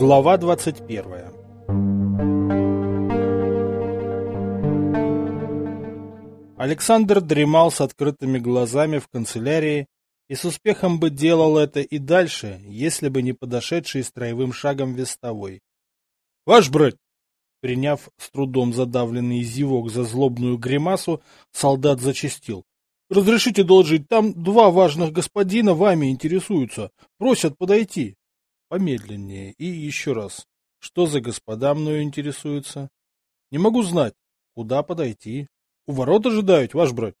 Глава 21 Александр дремал с открытыми глазами в канцелярии и с успехом бы делал это и дальше, если бы не подошедший строевым шагом вестовой. — Ваш брать! Приняв с трудом задавленный зевок за злобную гримасу, солдат зачастил. — Разрешите доложить, там два важных господина вами интересуются, просят подойти. Помедленнее и еще раз. Что за господа мною интересуются? Не могу знать. Куда подойти? У ворот ожидают, ваш брат.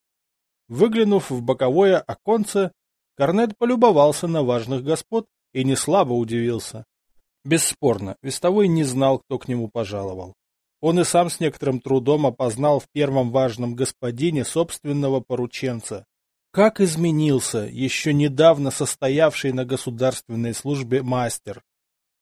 Выглянув в боковое оконце, Корнет полюбовался на важных господ и не слабо удивился. Бесспорно, Вестовой не знал, кто к нему пожаловал. Он и сам с некоторым трудом опознал в первом важном господине собственного порученца. Как изменился еще недавно состоявший на государственной службе мастер.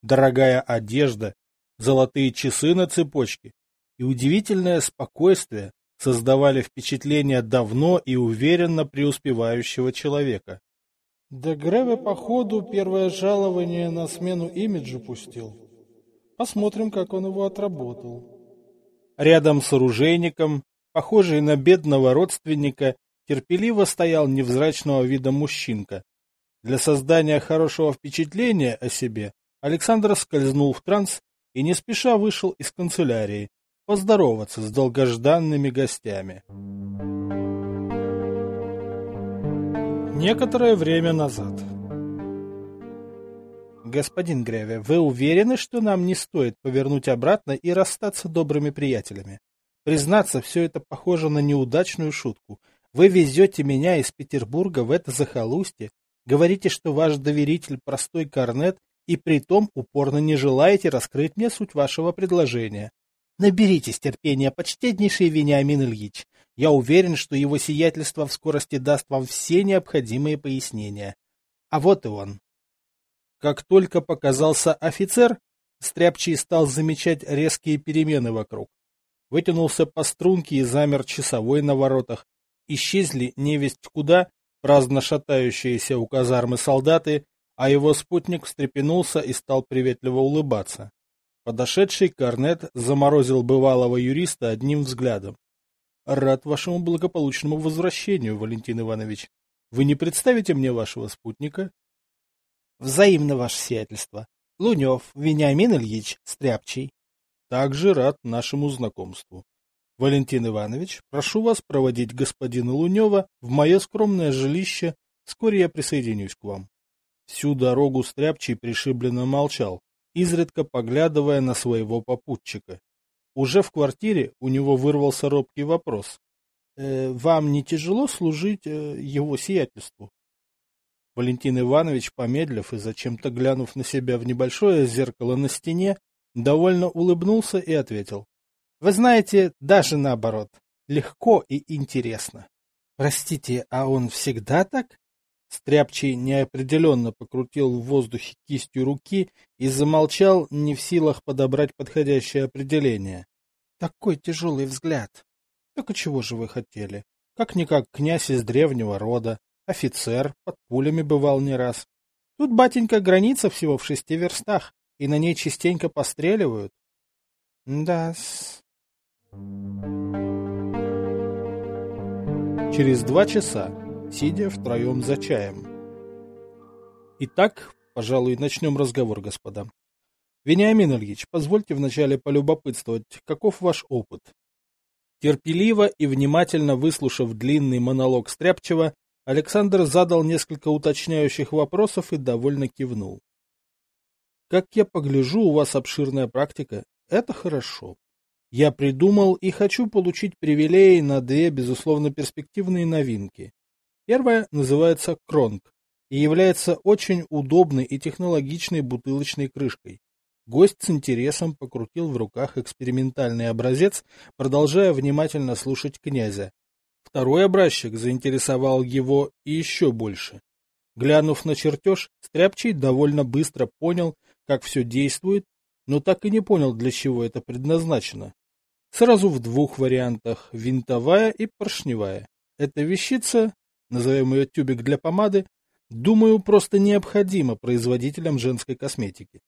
Дорогая одежда, золотые часы на цепочке и удивительное спокойствие создавали впечатление давно и уверенно преуспевающего человека. Да Греве, походу, первое жалование на смену имиджа пустил. Посмотрим, как он его отработал. Рядом с оружейником, похожий на бедного родственника, терпеливо стоял невзрачного вида мужчинка. Для создания хорошего впечатления о себе Александр скользнул в транс и не спеша вышел из канцелярии, поздороваться с долгожданными гостями. Некоторое время назад. Господин Греве, вы уверены, что нам не стоит повернуть обратно и расстаться добрыми приятелями? Признаться, все это похоже на неудачную шутку — вы везете меня из Петербурга в это захолустье, говорите, что ваш доверитель простой корнет, и притом упорно не желаете раскрыть мне суть вашего предложения. Наберитесь терпения, почтеннейший Вениамин Ильич. Я уверен, что его сиятельство в скорости даст вам все необходимые пояснения. А вот и он. Как только показался офицер, Стряпчий стал замечать резкие перемены вокруг. Вытянулся по струнке и замер часовой на воротах, исчезли невесть куда праздно шатающиеся у казармы солдаты, а его спутник встрепенулся и стал приветливо улыбаться. Подошедший корнет заморозил бывалого юриста одним взглядом. — Рад вашему благополучному возвращению, Валентин Иванович. Вы не представите мне вашего спутника? — Взаимно, ваше сиятельство. Лунев, Вениамин Ильич, Стряпчий. — Также рад нашему знакомству. Валентин Иванович, прошу вас проводить господина Лунева в мое скромное жилище, вскоре я присоединюсь к вам. Всю дорогу Стряпчий пришибленно молчал, изредка поглядывая на своего попутчика. Уже в квартире у него вырвался робкий вопрос. «Э, «Вам не тяжело служить э, его сиятельству?» Валентин Иванович, помедлив и зачем-то глянув на себя в небольшое зеркало на стене, довольно улыбнулся и ответил. Вы знаете, даже наоборот, легко и интересно. Простите, а он всегда так? Стряпчий неопределенно покрутил в воздухе кистью руки и замолчал, не в силах подобрать подходящее определение. Такой тяжелый взгляд. Так и чего же вы хотели? Как-никак князь из древнего рода, офицер, под пулями бывал не раз. Тут, батенька, граница всего в шести верстах, и на ней частенько постреливают. Да-с, Через два часа, сидя втроем за чаем. Итак, пожалуй, начнем разговор, господа. Вениамин Ильич, позвольте вначале полюбопытствовать, каков ваш опыт? Терпеливо и внимательно выслушав длинный монолог Стряпчева, Александр задал несколько уточняющих вопросов и довольно кивнул. Как я погляжу, у вас обширная практика. Это хорошо. Я придумал и хочу получить привилеи на две, безусловно, перспективные новинки. Первая называется Кронг и является очень удобной и технологичной бутылочной крышкой. Гость с интересом покрутил в руках экспериментальный образец, продолжая внимательно слушать князя. Второй образчик заинтересовал его и еще больше. Глянув на чертеж, Стряпчий довольно быстро понял, как все действует но так и не понял, для чего это предназначено. Сразу в двух вариантах – винтовая и поршневая. Эта вещица, назовем ее тюбик для помады, думаю, просто необходима производителям женской косметики.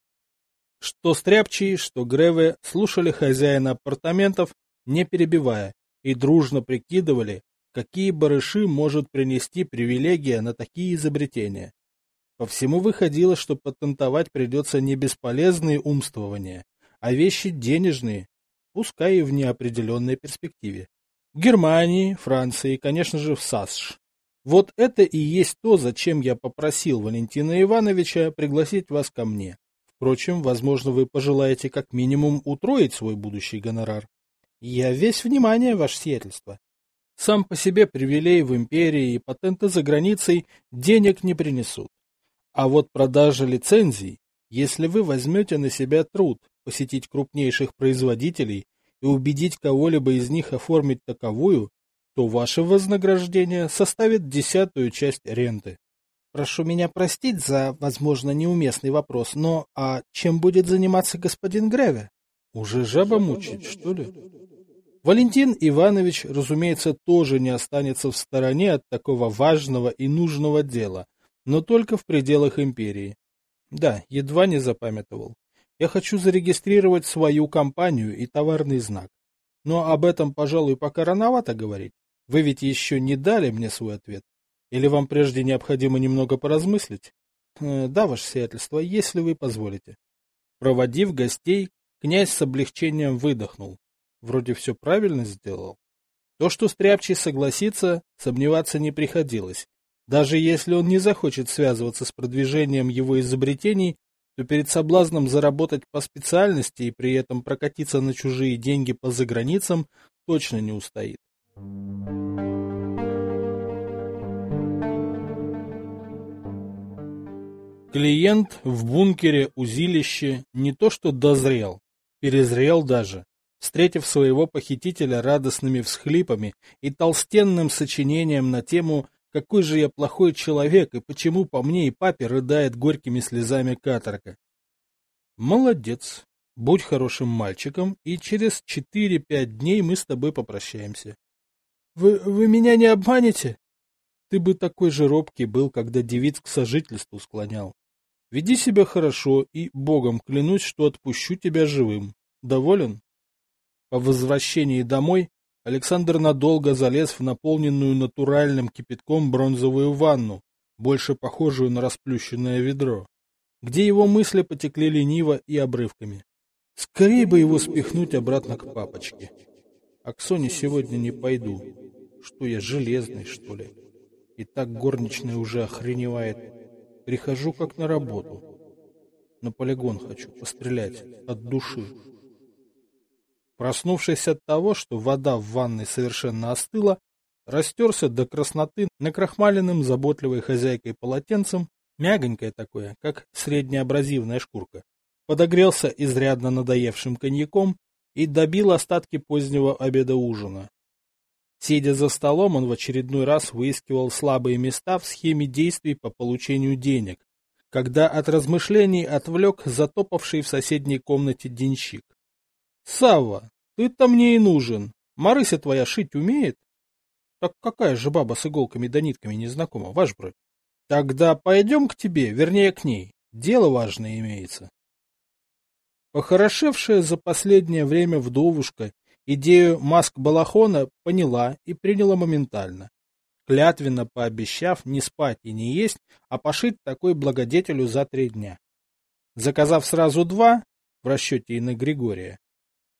Что Стряпчий, что Греве слушали хозяина апартаментов, не перебивая, и дружно прикидывали, какие барыши может принести привилегия на такие изобретения. По всему выходило, что патентовать придется не бесполезные умствования, а вещи денежные, пускай и в неопределенной перспективе. В Германии, Франции и, конечно же, в САСШ. Вот это и есть то, зачем я попросил Валентина Ивановича пригласить вас ко мне. Впрочем, возможно, вы пожелаете как минимум утроить свой будущий гонорар. Я весь внимание, ваше сиятельство. Сам по себе привилей в империи и патенты за границей денег не принесут. А вот продажа лицензий, если вы возьмете на себя труд посетить крупнейших производителей и убедить кого-либо из них оформить таковую, то ваше вознаграждение составит десятую часть ренты. Прошу меня простить за, возможно, неуместный вопрос, но а чем будет заниматься господин Греве? Уже жаба мучить, что ли? Валентин Иванович, разумеется, тоже не останется в стороне от такого важного и нужного дела, но только в пределах империи. Да, едва не запамятовал. Я хочу зарегистрировать свою компанию и товарный знак. Но об этом, пожалуй, пока рановато говорить. Вы ведь еще не дали мне свой ответ. Или вам прежде необходимо немного поразмыслить? Э, да, ваше сиятельство, если вы позволите. Проводив гостей, князь с облегчением выдохнул. Вроде все правильно сделал. То, что Стряпчий согласится, сомневаться не приходилось. Даже если он не захочет связываться с продвижением его изобретений, то перед соблазном заработать по специальности и при этом прокатиться на чужие деньги по заграницам точно не устоит. Клиент в бункере узилище не то что дозрел, перезрел даже, встретив своего похитителя радостными всхлипами и толстенным сочинением на тему «Какой же я плохой человек и почему по мне и папе рыдает горькими слезами каторга». Молодец, будь хорошим мальчиком, и через четыре-пять дней мы с тобой попрощаемся. Вы, вы меня не обманете? Ты бы такой же робкий был, когда девиц к сожительству склонял. Веди себя хорошо и, богом клянусь, что отпущу тебя живым. Доволен? По возвращении домой Александр надолго залез в наполненную натуральным кипятком бронзовую ванну, больше похожую на расплющенное ведро, где его мысли потекли лениво и обрывками. Скорее бы его спихнуть обратно к папочке. А к Соне сегодня не пойду. Что я, железный, что ли? И так горничная уже охреневает. Прихожу как на работу. На полигон хочу пострелять от души. Проснувшись от того, что вода в ванной совершенно остыла, растерся до красноты накрахмаленным заботливой хозяйкой полотенцем, мягонькое такое, как среднеабразивная шкурка, подогрелся изрядно надоевшим коньяком и добил остатки позднего обеда-ужина. Сидя за столом, он в очередной раз выискивал слабые места в схеме действий по получению денег, когда от размышлений отвлек затопавший в соседней комнате денщик. Савва, ты-то мне и нужен. Марыся твоя шить умеет? Так какая же баба с иголками да нитками незнакома, ваш брат? Тогда пойдем к тебе, вернее к ней. Дело важное имеется. Похорошевшая за последнее время вдовушка идею маск-балахона поняла и приняла моментально, клятвенно пообещав не спать и не есть, а пошить такой благодетелю за три дня. Заказав сразу два, в расчете и на Григория,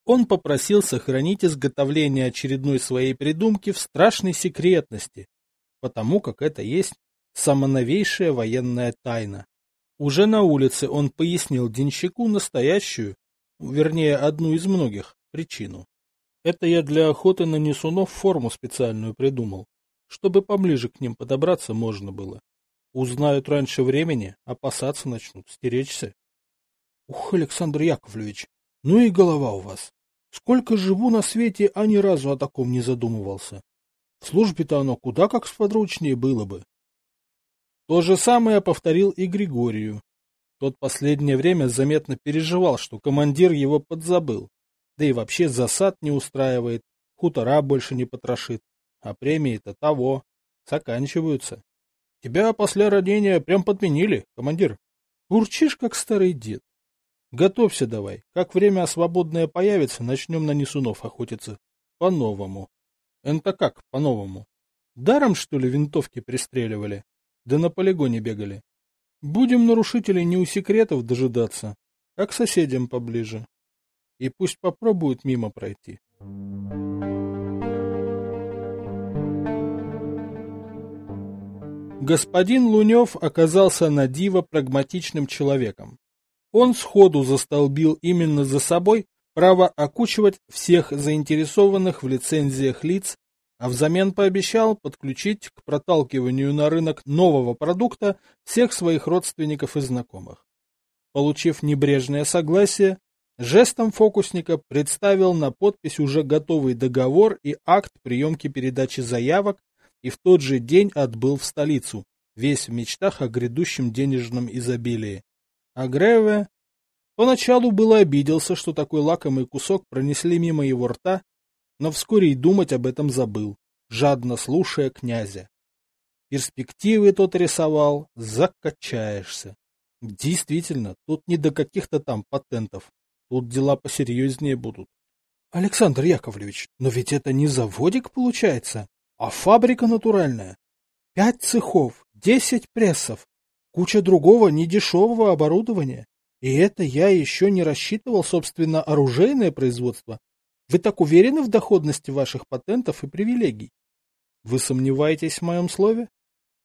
он попросил сохранить изготовление очередной своей придумки в страшной секретности, потому как это есть самоновейшая военная тайна. Уже на улице он пояснил денщику настоящую, вернее, одну из многих, причину. Это я для охоты на несунов форму специальную придумал, чтобы поближе к ним подобраться можно было. Узнают раньше времени, опасаться начнут, стеречься. Ух, Александр Яковлевич, ну и голова у вас. Сколько живу на свете, а ни разу о таком не задумывался. В службе-то оно куда как сподручнее было бы. То же самое повторил и Григорию. Тот последнее время заметно переживал, что командир его подзабыл. Да и вообще засад не устраивает, хутора больше не потрошит. А премии-то того, заканчиваются. Тебя после ранения прям подменили, командир. Урчишь, как старый дед. Готовься давай. Как время свободное появится, начнем на несунов охотиться. По-новому. Это как по-новому? Даром, что ли, винтовки пристреливали? Да на полигоне бегали. Будем нарушителей не у секретов дожидаться, а к соседям поближе. И пусть попробуют мимо пройти. Господин Лунев оказался на диво прагматичным человеком. Он сходу застолбил именно за собой право окучивать всех заинтересованных в лицензиях лиц, а взамен пообещал подключить к проталкиванию на рынок нового продукта всех своих родственников и знакомых. Получив небрежное согласие, жестом фокусника представил на подпись уже готовый договор и акт приемки передачи заявок и в тот же день отбыл в столицу, весь в мечтах о грядущем денежном изобилии. А Греве поначалу было обиделся, что такой лакомый кусок пронесли мимо его рта, но вскоре и думать об этом забыл, жадно слушая князя. Перспективы тот рисовал, закачаешься. Действительно, тут не до каких-то там патентов, тут дела посерьезнее будут. Александр Яковлевич, но ведь это не заводик получается, а фабрика натуральная. Пять цехов, десять прессов, куча другого недешевого оборудования. И это я еще не рассчитывал, собственно, оружейное производство. Вы так уверены в доходности ваших патентов и привилегий? Вы сомневаетесь в моем слове?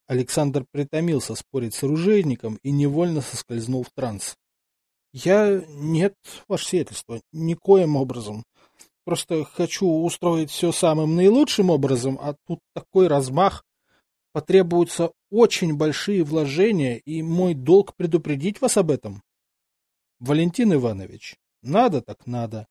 Александр притомился спорить с оружейником и невольно соскользнул в транс. Я... нет, ваше сиятельство, никоим образом. Просто хочу устроить все самым наилучшим образом, а тут такой размах. Потребуются очень большие вложения, и мой долг предупредить вас об этом. Валентин Иванович, надо так надо.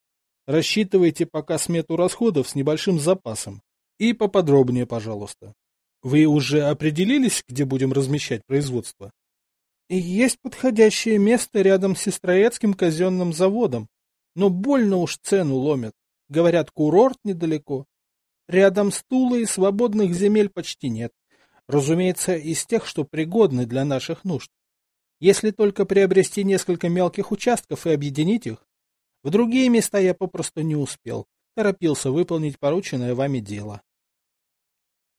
Рассчитывайте пока смету расходов с небольшим запасом. И поподробнее, пожалуйста. Вы уже определились, где будем размещать производство? Есть подходящее место рядом с Сестроецким казенным заводом, но больно уж цену ломят. Говорят, курорт недалеко. Рядом с Тулой свободных земель почти нет. Разумеется, из тех, что пригодны для наших нужд. Если только приобрести несколько мелких участков и объединить их. В другие места я попросту не успел. Торопился выполнить порученное вами дело.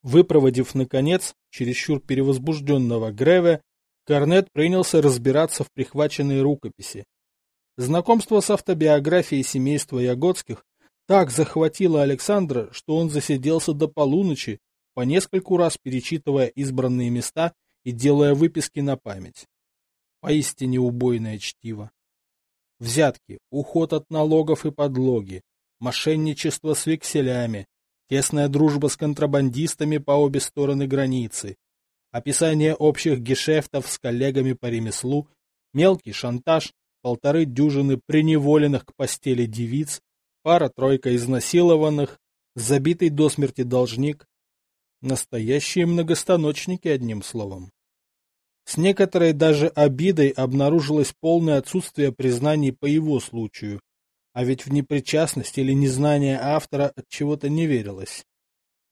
Выпроводив, наконец, чересчур перевозбужденного Греве, Корнет принялся разбираться в прихваченной рукописи. Знакомство с автобиографией семейства Ягодских так захватило Александра, что он засиделся до полуночи, по нескольку раз перечитывая избранные места и делая выписки на память. Поистине убойное чтиво. Взятки, уход от налогов и подлоги, мошенничество с векселями, тесная дружба с контрабандистами по обе стороны границы, описание общих гешефтов с коллегами по ремеслу, мелкий шантаж, полторы дюжины приневоленных к постели девиц, пара-тройка изнасилованных, забитый до смерти должник. Настоящие многостаночники, одним словом. С некоторой даже обидой обнаружилось полное отсутствие признаний по его случаю, а ведь в непричастность или незнание автора от чего-то не верилось.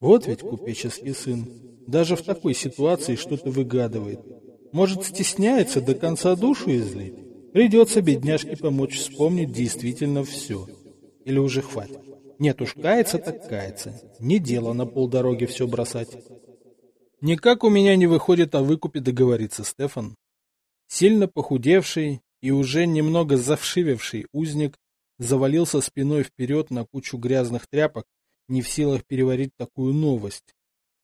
Вот ведь купеческий сын. Даже в такой ситуации что-то выгадывает. Может, стесняется до конца душу излить? Придется бедняжке помочь вспомнить действительно все. Или уже хватит? Нет уж, кается так кается. Не дело на полдороги все бросать. Никак у меня не выходит о выкупе договориться, Стефан. Сильно похудевший и уже немного завшивевший узник завалился спиной вперед на кучу грязных тряпок, не в силах переварить такую новость.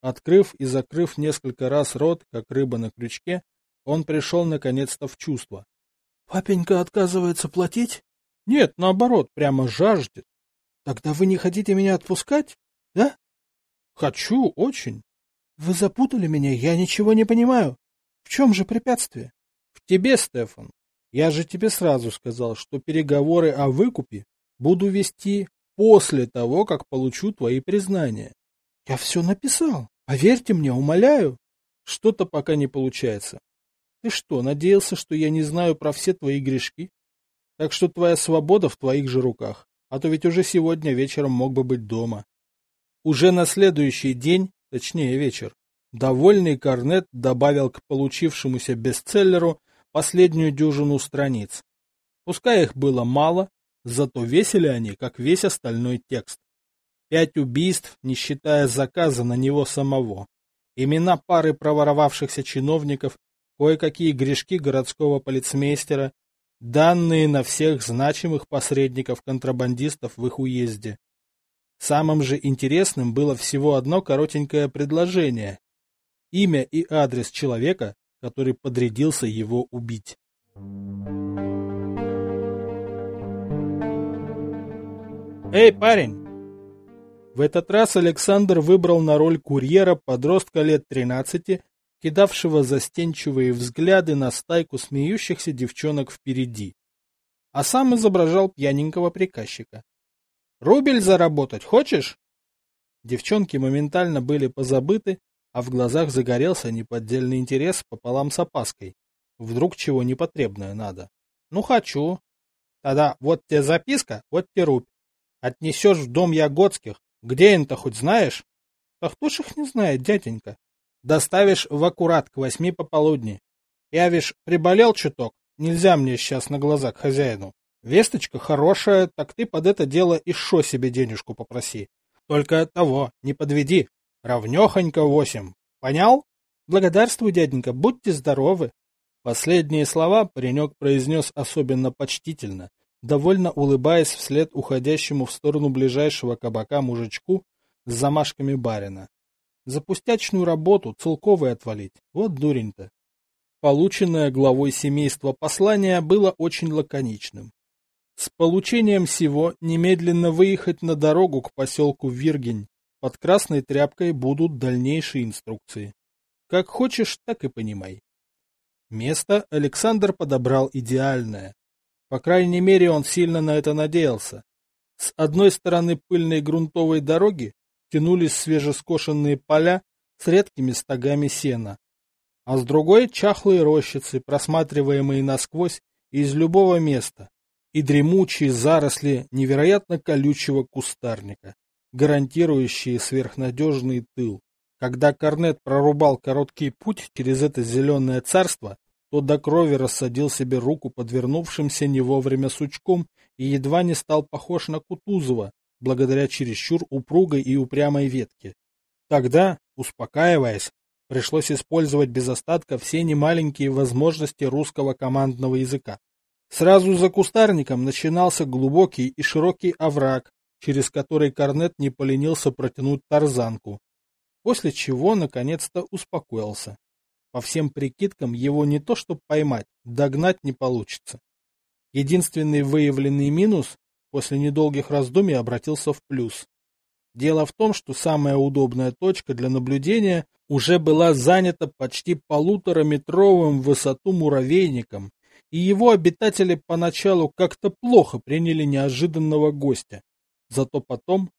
Открыв и закрыв несколько раз рот, как рыба на крючке, он пришел наконец-то в чувство. — Папенька отказывается платить? Нет, наоборот, прямо жаждет. Тогда вы не хотите меня отпускать, да? Хочу, очень. Вы запутали меня, я ничего не понимаю. В чем же препятствие? В тебе, Стефан. Я же тебе сразу сказал, что переговоры о выкупе буду вести после того, как получу твои признания. Я все написал. Поверьте мне, умоляю. Что-то пока не получается. Ты что, надеялся, что я не знаю про все твои грешки? Так что твоя свобода в твоих же руках, а то ведь уже сегодня вечером мог бы быть дома. Уже на следующий день, точнее вечер, довольный Корнет добавил к получившемуся бестселлеру последнюю дюжину страниц. Пускай их было мало, зато весили они, как весь остальной текст. Пять убийств, не считая заказа на него самого. Имена пары проворовавшихся чиновников, кое-какие грешки городского полицмейстера, данные на всех значимых посредников-контрабандистов в их уезде. Самым же интересным было всего одно коротенькое предложение. Имя и адрес человека, который подрядился его убить. «Эй, парень!» В этот раз Александр выбрал на роль курьера подростка лет 13, кидавшего застенчивые взгляды на стайку смеющихся девчонок впереди. А сам изображал пьяненького приказчика. «Рубль заработать хочешь?» Девчонки моментально были позабыты, а в глазах загорелся неподдельный интерес пополам с опаской. Вдруг чего непотребное надо. Ну, хочу. Тогда вот тебе записка, вот тебе рубь. Отнесешь в дом Ягодских. Где он-то хоть знаешь? Ж их не знает, дяденька? Доставишь в аккурат к восьми пополудни. Я, вишь, приболел чуток. Нельзя мне сейчас на глаза к хозяину. Весточка хорошая, так ты под это дело и себе денежку попроси. Только того, не подведи. Равнёхонько восемь. Понял? Благодарствую, дяденька, будьте здоровы. Последние слова паренек произнес особенно почтительно, довольно улыбаясь вслед уходящему в сторону ближайшего кабака мужичку с замашками барина. За пустячную работу целковый отвалить. Вот дурень-то. Полученное главой семейства послание было очень лаконичным. С получением всего немедленно выехать на дорогу к поселку Виргень. Под красной тряпкой будут дальнейшие инструкции. Как хочешь, так и понимай. Место Александр подобрал идеальное. По крайней мере, он сильно на это надеялся. С одной стороны пыльной грунтовой дороги тянулись свежескошенные поля с редкими стогами сена, а с другой — чахлые рощицы, просматриваемые насквозь из любого места, и дремучие заросли невероятно колючего кустарника, гарантирующие сверхнадежный тыл. Когда Корнет прорубал короткий путь через это зеленое царство, то до крови рассадил себе руку подвернувшимся не вовремя сучком и едва не стал похож на Кутузова, благодаря чересчур упругой и упрямой ветке. Тогда, успокаиваясь, пришлось использовать без остатка все немаленькие возможности русского командного языка. Сразу за кустарником начинался глубокий и широкий овраг, через который Корнет не поленился протянуть тарзанку, после чего наконец-то успокоился. По всем прикидкам, его не то что поймать, догнать не получится. Единственный выявленный минус после недолгих раздумий обратился в плюс. Дело в том, что самая удобная точка для наблюдения уже была занята почти полутораметровым в высоту муравейником, и его обитатели поначалу как-то плохо приняли неожиданного гостя. Зато потом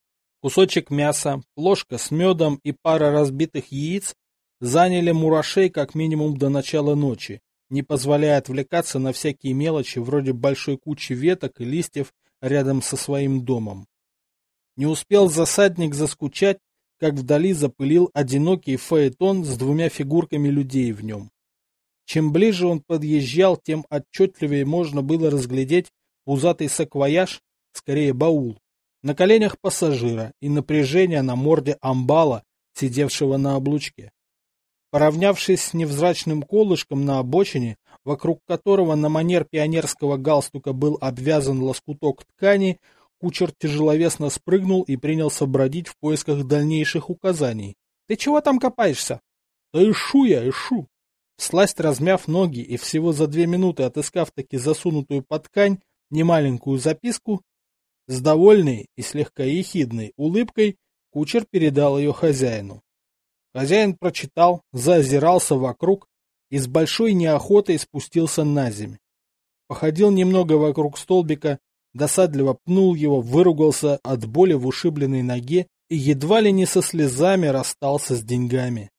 кусочек мяса, ложка с медом и пара разбитых яиц заняли мурашей как минимум до начала ночи, не позволяя отвлекаться на всякие мелочи вроде большой кучи веток и листьев рядом со своим домом. Не успел засадник заскучать, как вдали запылил одинокий фаэтон с двумя фигурками людей в нем. Чем ближе он подъезжал, тем отчетливее можно было разглядеть пузатый саквояж, скорее баул, на коленях пассажира и напряжение на морде амбала, сидевшего на облучке. Поравнявшись с невзрачным колышком на обочине, вокруг которого на манер пионерского галстука был обвязан лоскуток ткани, кучер тяжеловесно спрыгнул и принялся бродить в поисках дальнейших указаний. — Ты чего там копаешься? — Да ишу я, ишу. Сласть размяв ноги и всего за две минуты отыскав таки засунутую под ткань немаленькую записку, с довольной и слегка ехидной улыбкой кучер передал ее хозяину. Хозяин прочитал, заозирался вокруг и с большой неохотой спустился на земь. Походил немного вокруг столбика, досадливо пнул его, выругался от боли в ушибленной ноге и едва ли не со слезами расстался с деньгами.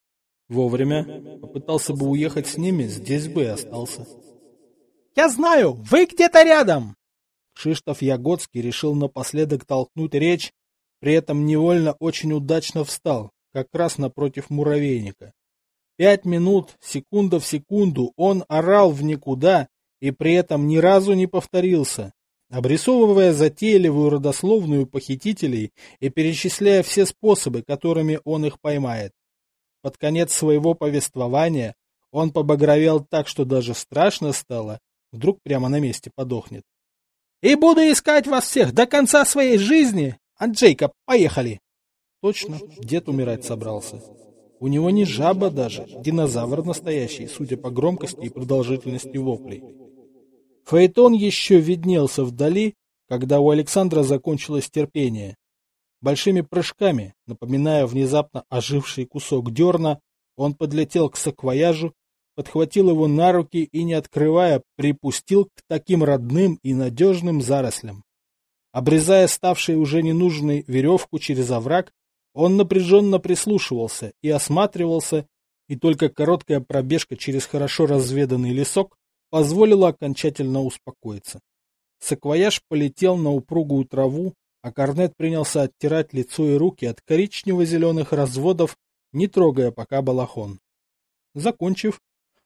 Вовремя попытался бы уехать с ними, здесь бы и остался. «Я знаю, вы где-то рядом!» Шиштов Ягодский решил напоследок толкнуть речь, при этом невольно очень удачно встал, как раз напротив муравейника. Пять минут, секунда в секунду, он орал в никуда, и при этом ни разу не повторился, обрисовывая затейливую родословную похитителей и перечисляя все способы, которыми он их поймает. Под конец своего повествования он побагровел так, что даже страшно стало, вдруг прямо на месте подохнет. «И буду искать вас всех до конца своей жизни! А Джейкоб, поехали!» Точно, дед умирать собрался. У него не жаба даже, динозавр настоящий, судя по громкости и продолжительности воплей. Фаэтон еще виднелся вдали, когда у Александра закончилось терпение. Большими прыжками, напоминая внезапно оживший кусок дерна, он подлетел к саквояжу, подхватил его на руки и, не открывая, припустил к таким родным и надежным зарослям. Обрезая ставшей уже ненужной веревку через овраг, он напряженно прислушивался и осматривался, и только короткая пробежка через хорошо разведанный лесок позволило окончательно успокоиться. Саквояж полетел на упругую траву, а Корнет принялся оттирать лицо и руки от коричнево-зеленых разводов, не трогая пока балахон. Закончив,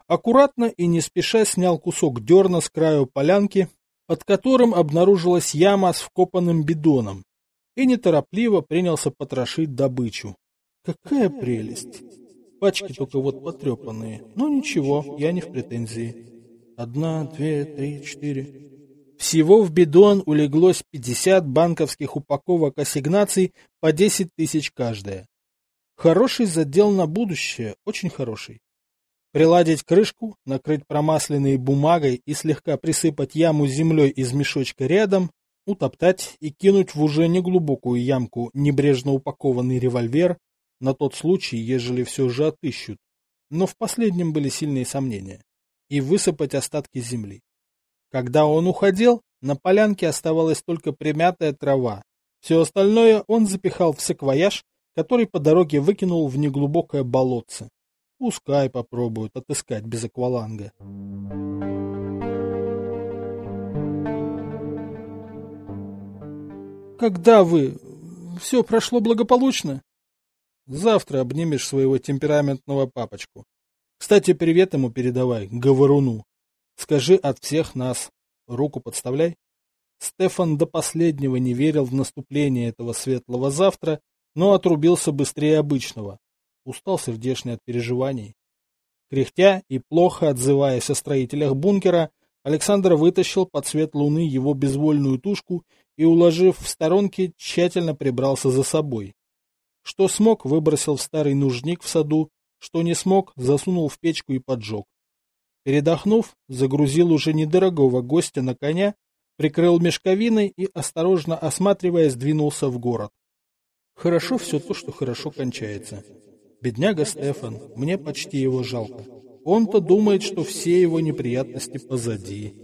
аккуратно и не спеша снял кусок дерна с краю полянки, под которым обнаружилась яма с вкопанным бидоном, и неторопливо принялся потрошить добычу. Какая прелесть! Пачки только вот потрепанные, но ничего, я не в претензии. Одна, две, три, четыре. Всего в бидон улеглось 50 банковских упаковок ассигнаций по 10 тысяч каждая. Хороший задел на будущее, очень хороший. Приладить крышку, накрыть промасленной бумагой и слегка присыпать яму землей из мешочка рядом, утоптать и кинуть в уже неглубокую ямку небрежно упакованный револьвер на тот случай, ежели все же отыщут. Но в последнем были сильные сомнения и высыпать остатки земли. Когда он уходил, на полянке оставалась только примятая трава. Все остальное он запихал в саквояж, который по дороге выкинул в неглубокое болотце. Пускай попробуют отыскать без акваланга. Когда вы... Все прошло благополучно? Завтра обнимешь своего темпераментного папочку. Кстати, привет ему передавай, говоруну. Скажи от всех нас. Руку подставляй. Стефан до последнего не верил в наступление этого светлого завтра, но отрубился быстрее обычного. Устал сердешный от переживаний. Кряхтя и плохо отзываясь о строителях бункера, Александр вытащил под свет луны его безвольную тушку и, уложив в сторонке, тщательно прибрался за собой. Что смог, выбросил в старый нужник в саду что не смог, засунул в печку и поджег. Передохнув, загрузил уже недорогого гостя на коня, прикрыл мешковиной и, осторожно осматриваясь, двинулся в город. Хорошо все то, что хорошо кончается. Бедняга Стефан, мне почти его жалко. Он-то думает, что все его неприятности позади.